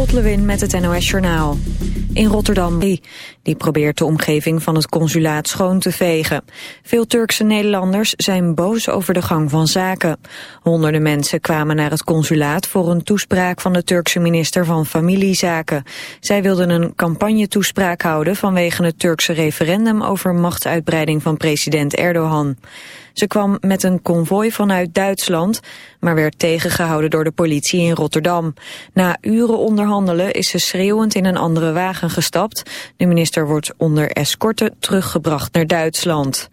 Lot met het NOS Journaal. In Rotterdam, die probeert de omgeving van het consulaat schoon te vegen. Veel Turkse Nederlanders zijn boos over de gang van zaken. Honderden mensen kwamen naar het consulaat voor een toespraak van de Turkse minister van Familiezaken. Zij wilden een campagnetoespraak houden vanwege het Turkse referendum over machtsuitbreiding van president Erdogan. Ze kwam met een konvooi vanuit Duitsland, maar werd tegengehouden door de politie in Rotterdam. Na uren onderhandelen is ze schreeuwend in een andere wagen gestapt. De minister wordt onder escorte teruggebracht naar Duitsland.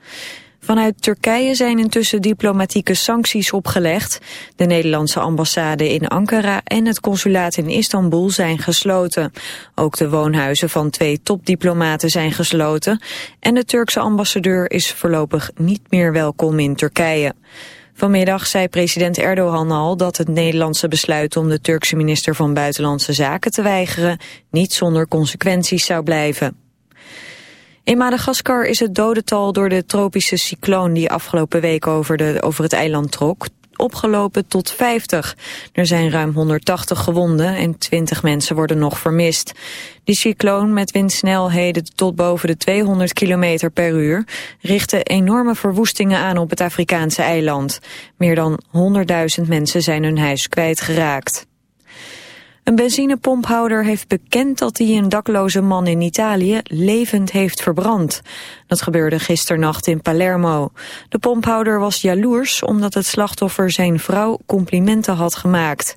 Vanuit Turkije zijn intussen diplomatieke sancties opgelegd. De Nederlandse ambassade in Ankara en het consulaat in Istanbul zijn gesloten. Ook de woonhuizen van twee topdiplomaten zijn gesloten. En de Turkse ambassadeur is voorlopig niet meer welkom in Turkije. Vanmiddag zei president Erdogan al dat het Nederlandse besluit om de Turkse minister van Buitenlandse Zaken te weigeren niet zonder consequenties zou blijven. In Madagaskar is het dodental door de tropische cycloon die afgelopen week over, de, over het eiland trok opgelopen tot 50. Er zijn ruim 180 gewonden en 20 mensen worden nog vermist. Die cycloon met windsnelheden tot boven de 200 km per uur richtte enorme verwoestingen aan op het Afrikaanse eiland. Meer dan 100.000 mensen zijn hun huis kwijtgeraakt. Een benzinepomphouder heeft bekend dat hij een dakloze man in Italië levend heeft verbrand. Dat gebeurde gisternacht in Palermo. De pomphouder was jaloers omdat het slachtoffer zijn vrouw complimenten had gemaakt.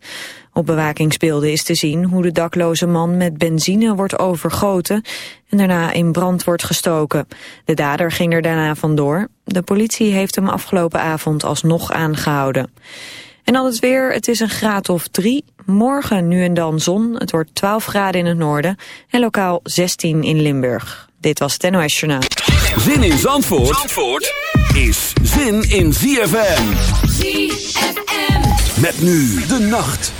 Op bewakingsbeelden is te zien hoe de dakloze man met benzine wordt overgoten en daarna in brand wordt gestoken. De dader ging er daarna vandoor. De politie heeft hem afgelopen avond alsnog aangehouden. En dan het weer, het is een graad of drie. Morgen nu en dan zon, het wordt 12 graden in het noorden en lokaal 16 in Limburg. Dit was het NOS Journaal. Zin in Zandvoort, Zandvoort is zin in ZFM. ZFM. Met nu de nacht.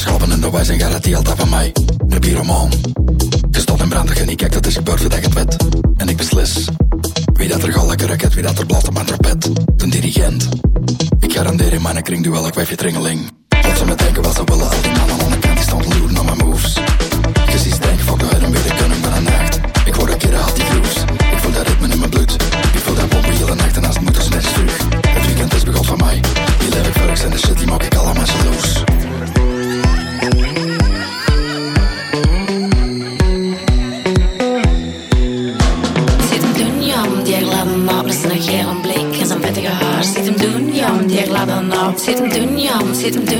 schapen en de wijs en die altijd van mij. De pyromaan. Gestald en brandig en ik kijk dat is gebeurd dat ik het wet. En ik beslis. Wie dat er gal lekker raket, wie dat er blad op mijn trapet. De dirigent. Ik garandeer in mijn kring duel, ik wijf je dringeling Wat ze me denken, wat ze willen, al die mannen aan de kant, die stond loeren naar mijn sitting down.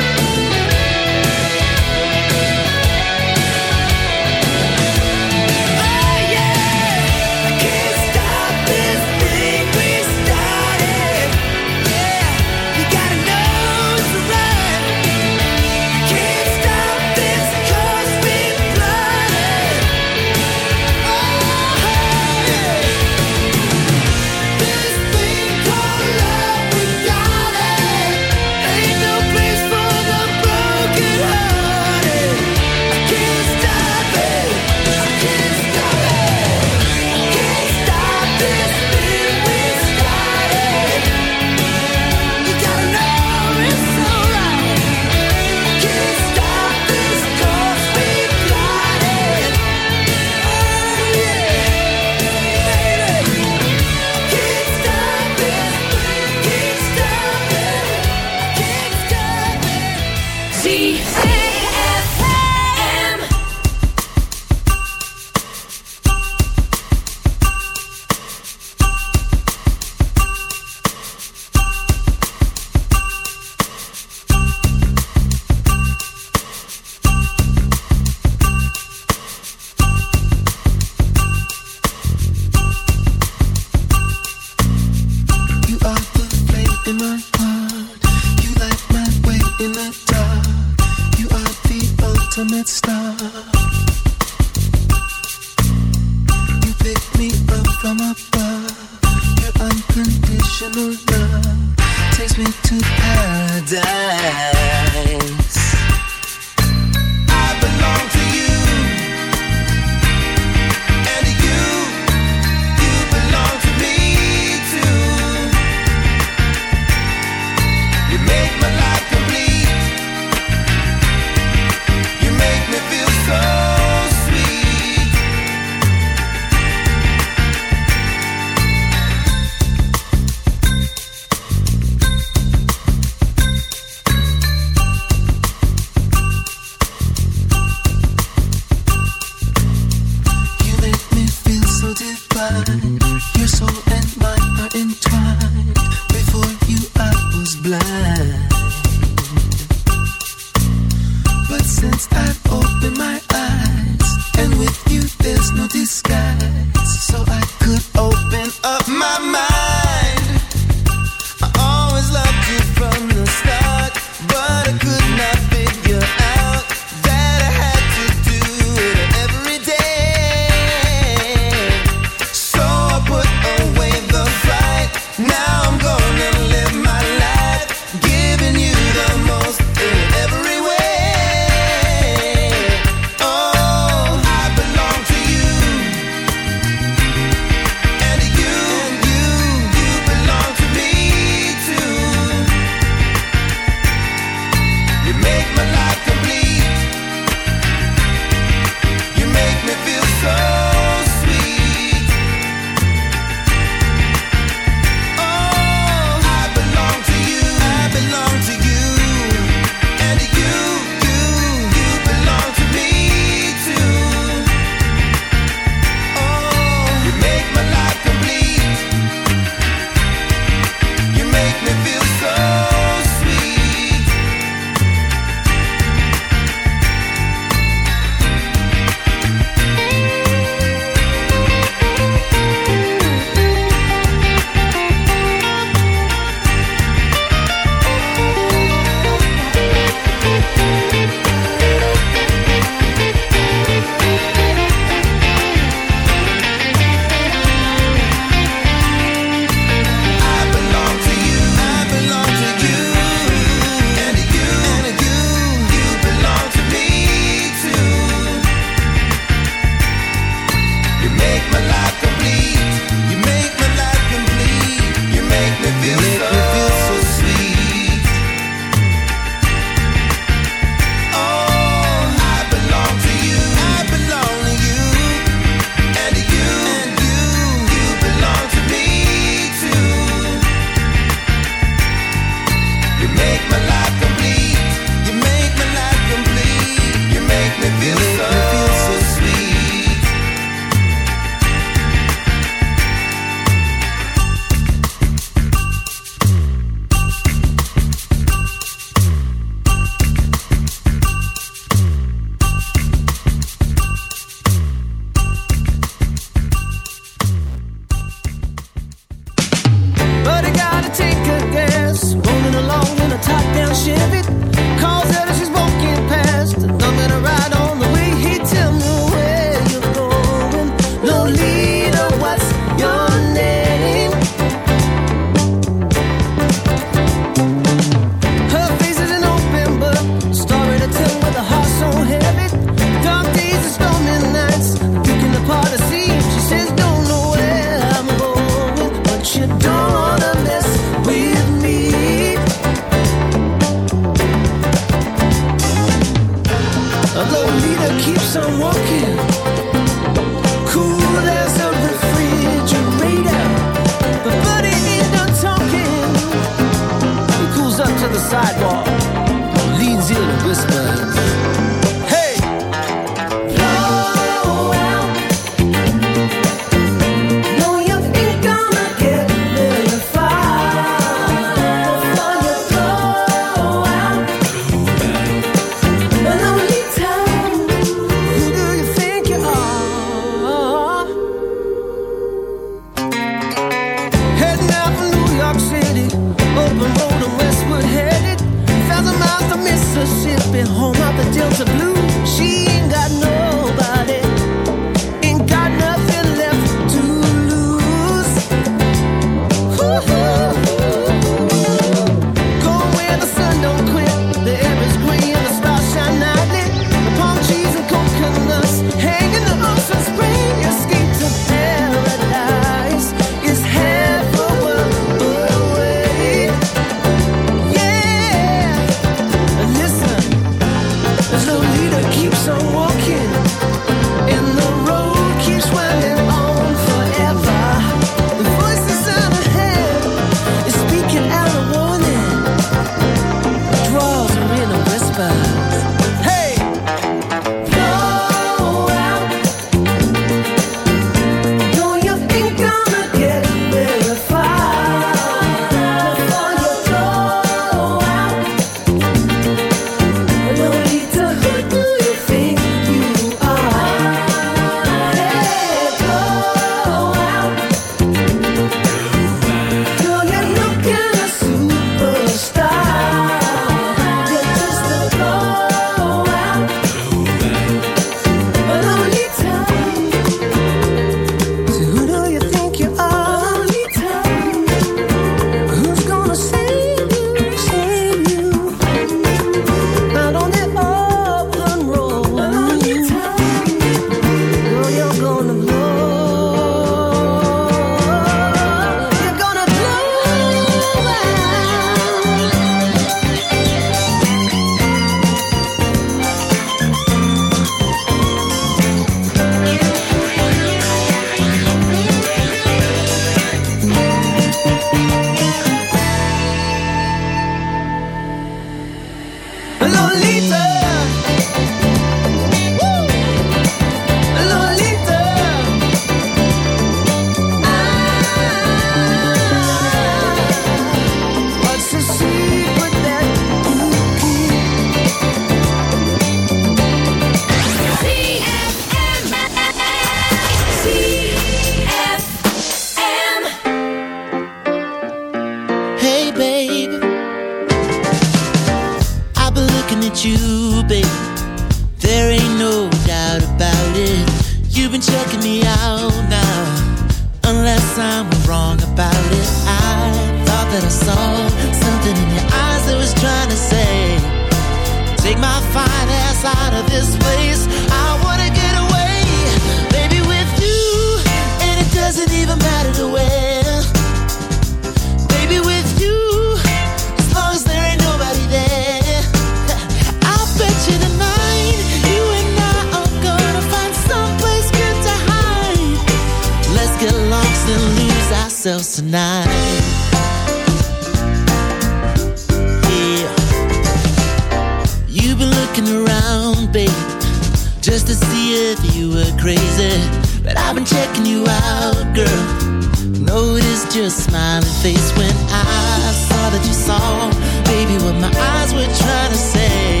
smiling face when I saw that you saw, baby, what my eyes were trying to say.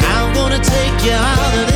I'm gonna take you out of this.